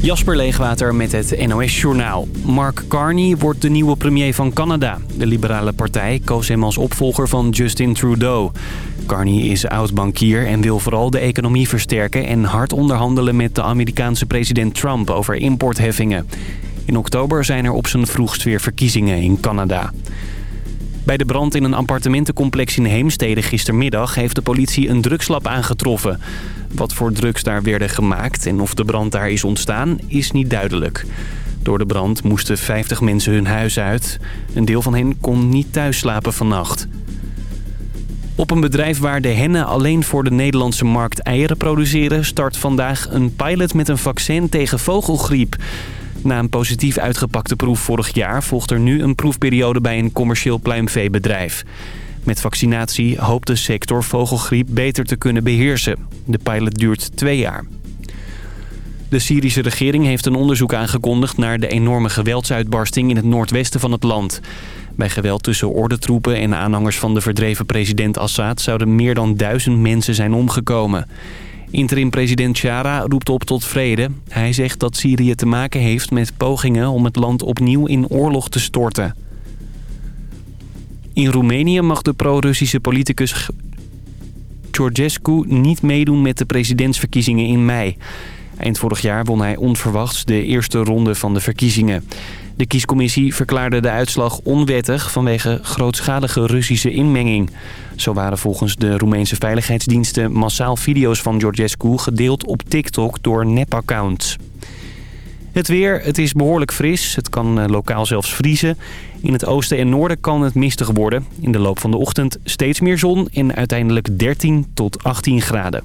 Jasper Leegwater met het NOS Journaal. Mark Carney wordt de nieuwe premier van Canada. De liberale partij koos hem als opvolger van Justin Trudeau. Carney is oud-bankier en wil vooral de economie versterken... en hard onderhandelen met de Amerikaanse president Trump over importheffingen. In oktober zijn er op zijn vroegst weer verkiezingen in Canada. Bij de brand in een appartementencomplex in Heemstede gistermiddag... heeft de politie een drugslab aangetroffen. Wat voor drugs daar werden gemaakt en of de brand daar is ontstaan, is niet duidelijk. Door de brand moesten 50 mensen hun huis uit. Een deel van hen kon niet thuis slapen vannacht. Op een bedrijf waar de hennen alleen voor de Nederlandse markt eieren produceren... start vandaag een pilot met een vaccin tegen vogelgriep. Na een positief uitgepakte proef vorig jaar... volgt er nu een proefperiode bij een commercieel pluimveebedrijf. Met vaccinatie hoopt de sector vogelgriep beter te kunnen beheersen. De pilot duurt twee jaar. De Syrische regering heeft een onderzoek aangekondigd... naar de enorme geweldsuitbarsting in het noordwesten van het land. Bij geweld tussen ordentroepen en aanhangers van de verdreven president Assad... zouden meer dan duizend mensen zijn omgekomen. Interim-president Chara roept op tot vrede. Hij zegt dat Syrië te maken heeft met pogingen om het land opnieuw in oorlog te storten. In Roemenië mag de pro-Russische politicus Georgescu niet meedoen met de presidentsverkiezingen in mei. Eind vorig jaar won hij onverwachts de eerste ronde van de verkiezingen. De kiescommissie verklaarde de uitslag onwettig vanwege grootschalige Russische inmenging. Zo waren volgens de Roemeense veiligheidsdiensten massaal video's van Georgescu gedeeld op TikTok door nepaccounts. Het weer, het is behoorlijk fris. Het kan eh, lokaal zelfs vriezen. In het oosten en noorden kan het mistig worden. In de loop van de ochtend steeds meer zon en uiteindelijk 13 tot 18 graden.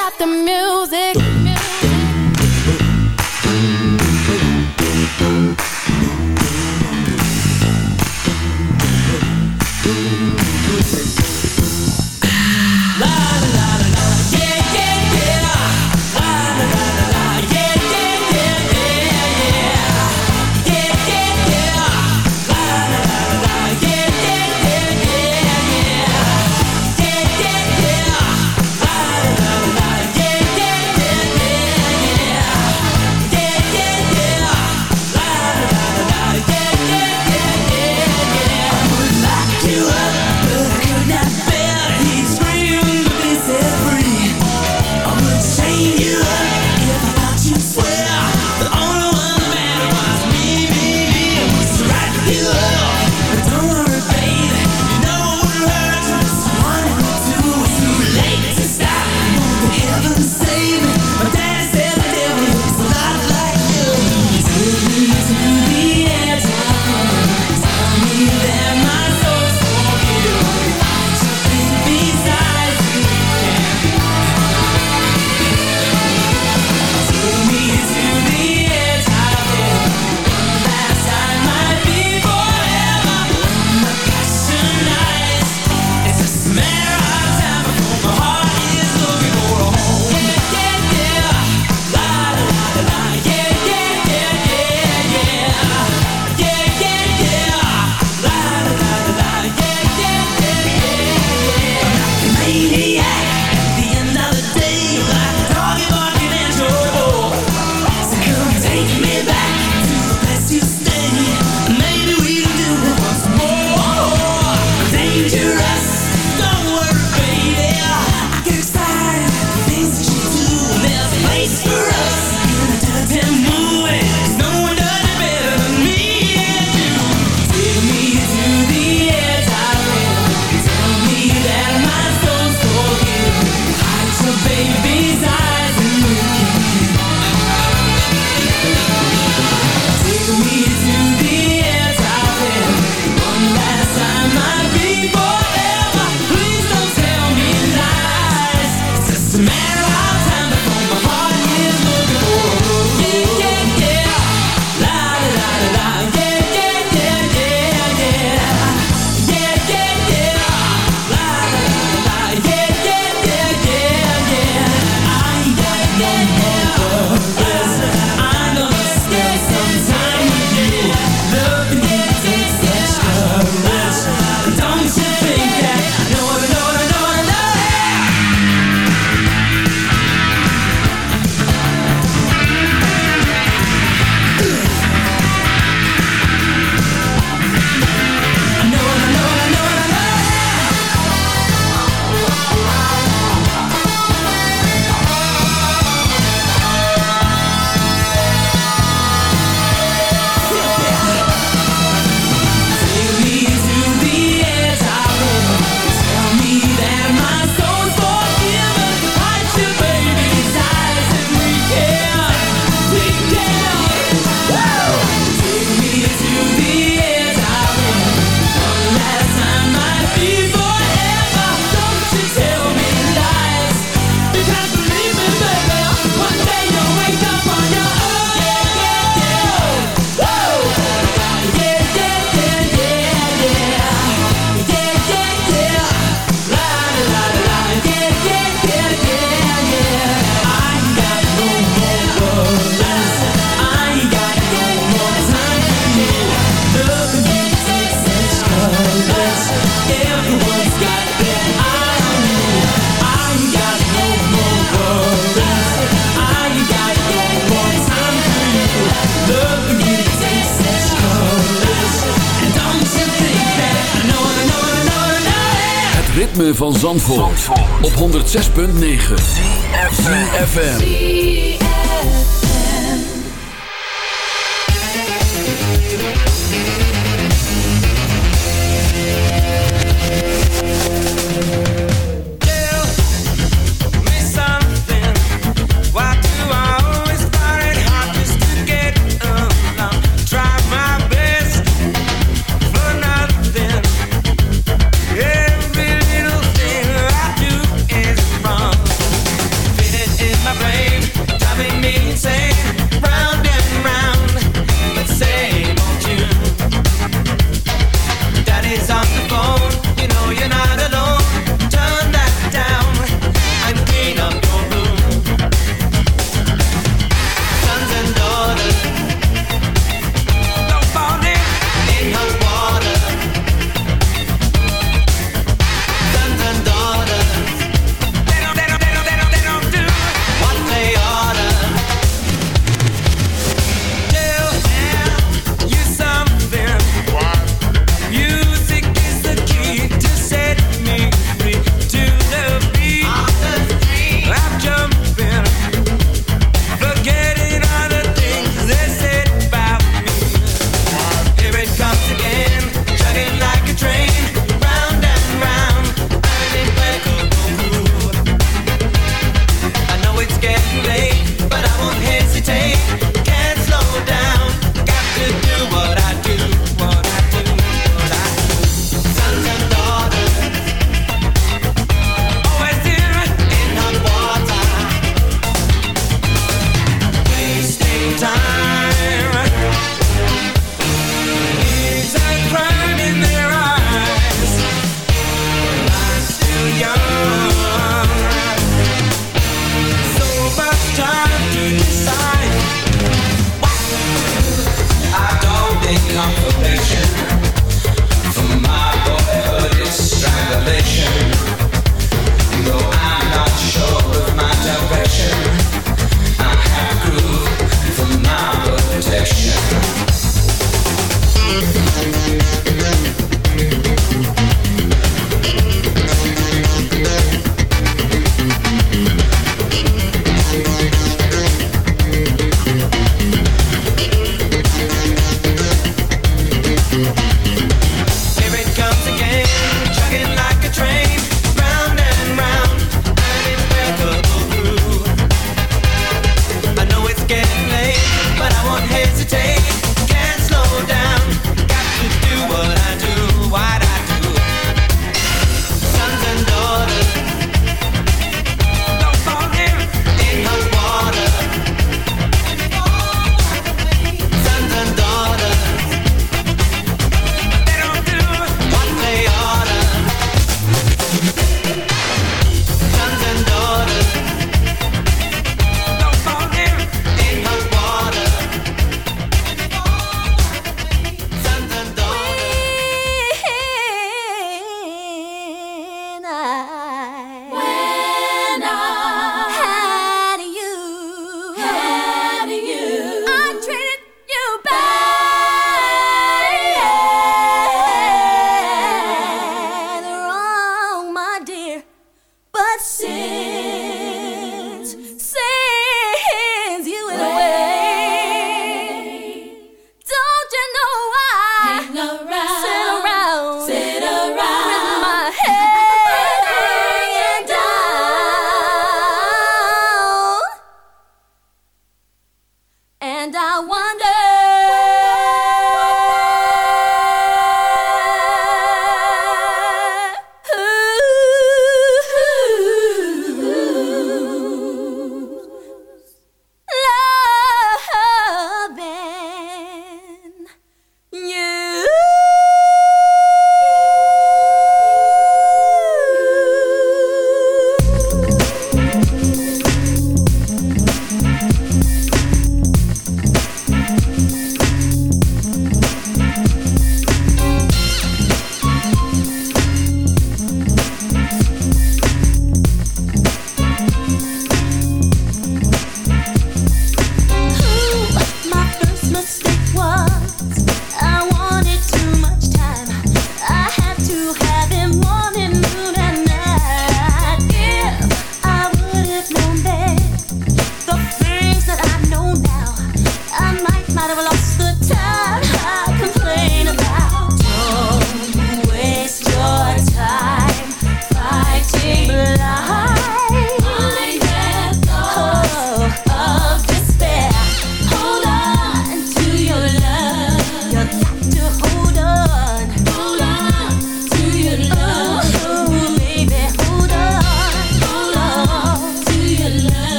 stop the music. Zandvoort, op 106.9 CFFM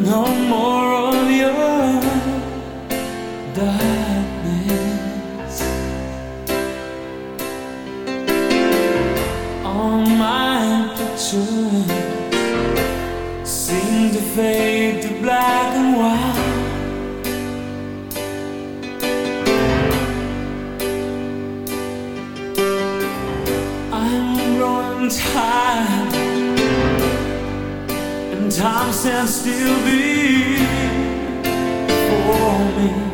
No more. time stands still before me.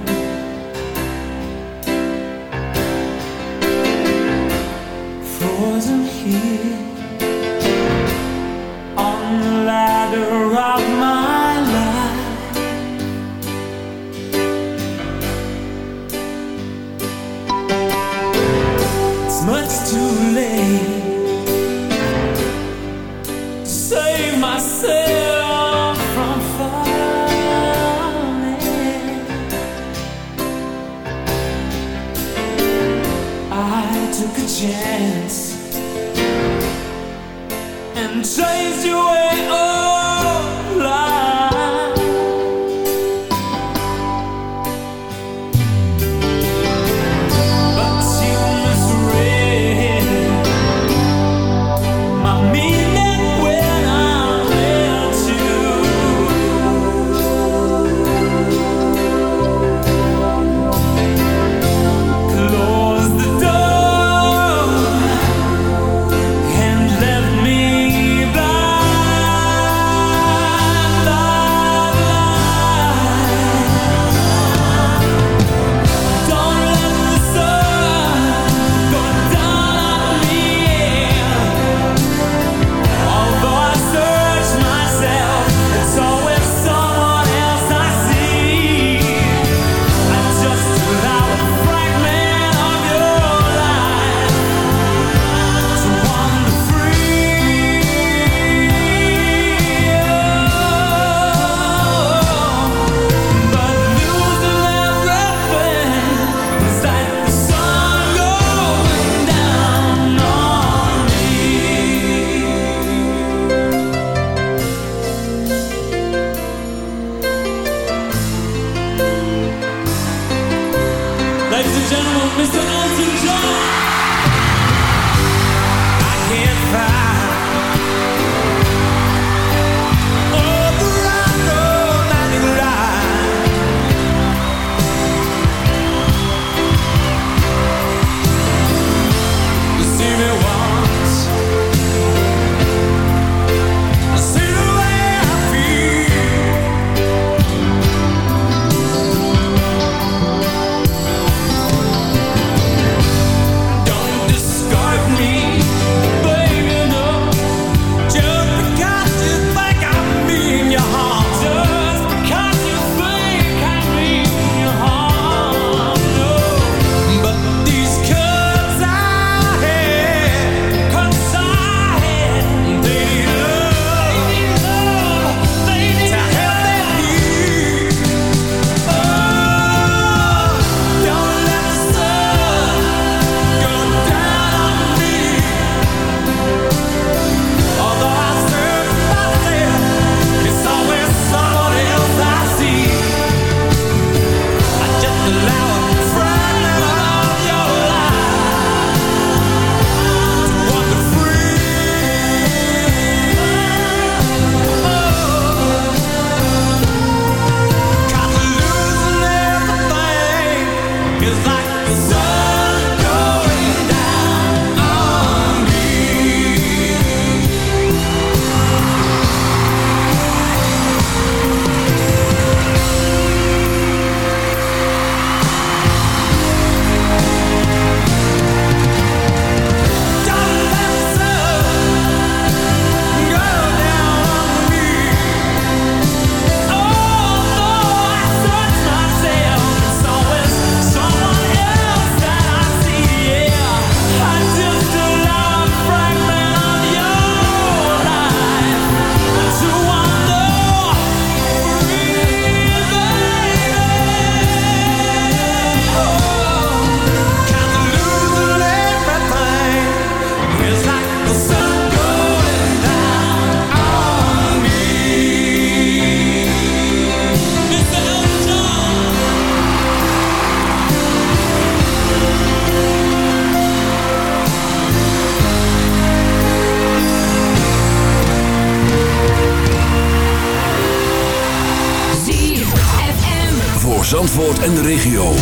Regio.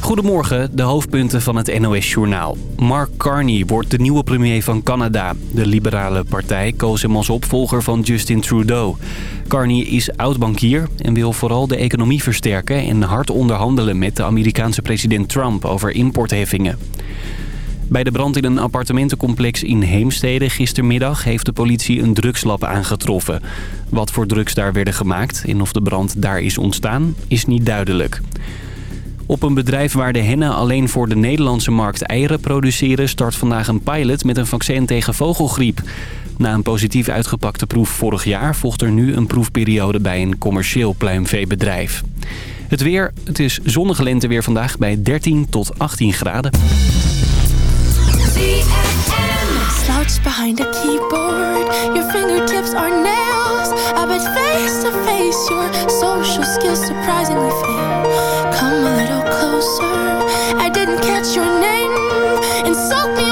Goedemorgen, de hoofdpunten van het NOS-journaal. Mark Carney wordt de nieuwe premier van Canada. De liberale partij koos hem als opvolger van Justin Trudeau. Carney is oud-bankier en wil vooral de economie versterken... en hard onderhandelen met de Amerikaanse president Trump over importheffingen. Bij de brand in een appartementencomplex in Heemstede gistermiddag heeft de politie een drugslab aangetroffen. Wat voor drugs daar werden gemaakt en of de brand daar is ontstaan is niet duidelijk. Op een bedrijf waar de hennen alleen voor de Nederlandse markt eieren produceren... start vandaag een pilot met een vaccin tegen vogelgriep. Na een positief uitgepakte proef vorig jaar volgt er nu een proefperiode bij een commercieel pluimveebedrijf. Het weer, het is zonnige lente weer vandaag bij 13 tot 18 graden. Slouched behind a keyboard, your fingertips are nails. I bet face to face, your social skills surprisingly fail. Come a little closer, I didn't catch your name. Insult me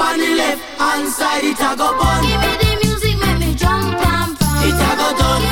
on the left hand side, it a go bun. Give me the music, make me jump and fun. It a go done.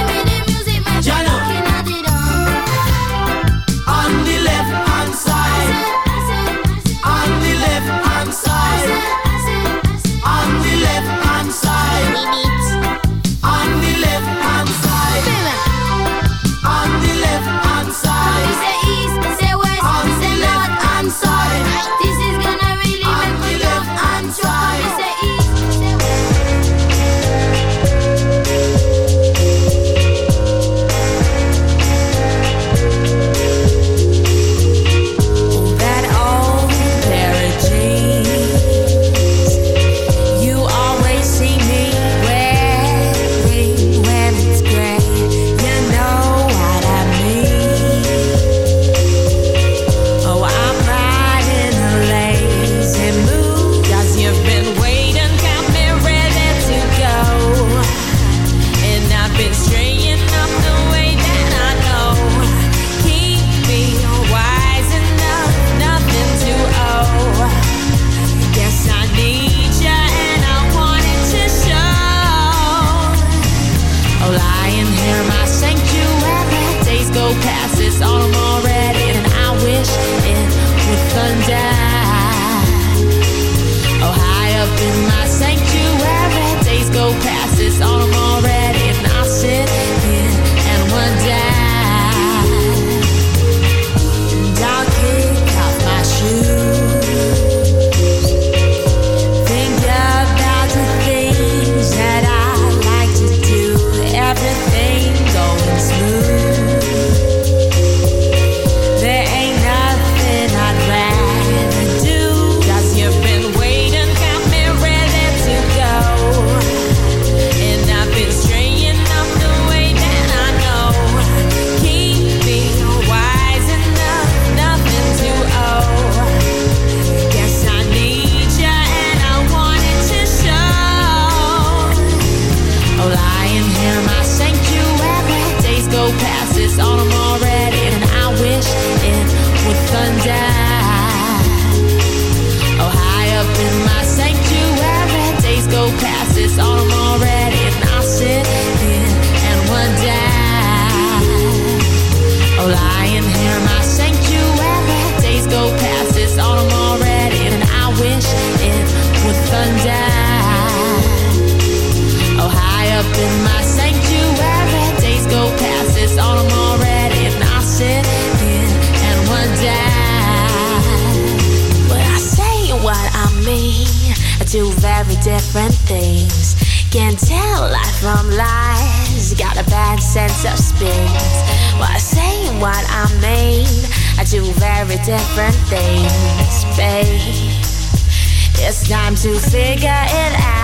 time to figure it out.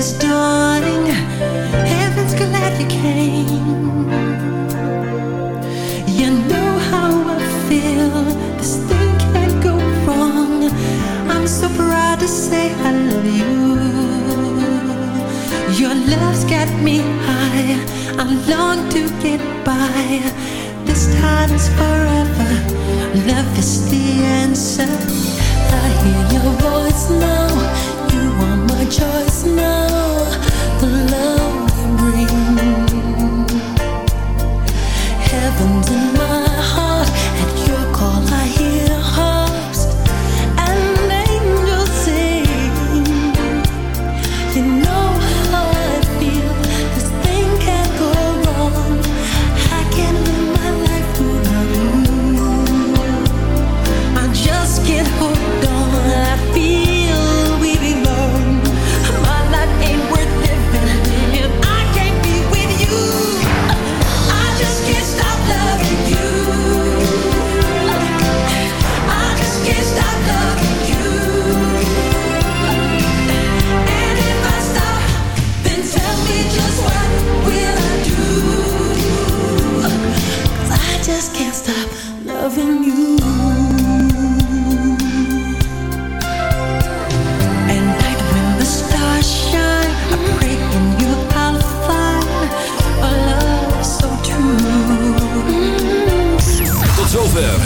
is dawning. Heaven's glad you came. You know how I feel. This thing can't go wrong. I'm so proud to say I love you. Your love's got me high. I long to get by. This time is forever. Love is the answer. I hear your voice now have choice now. The love.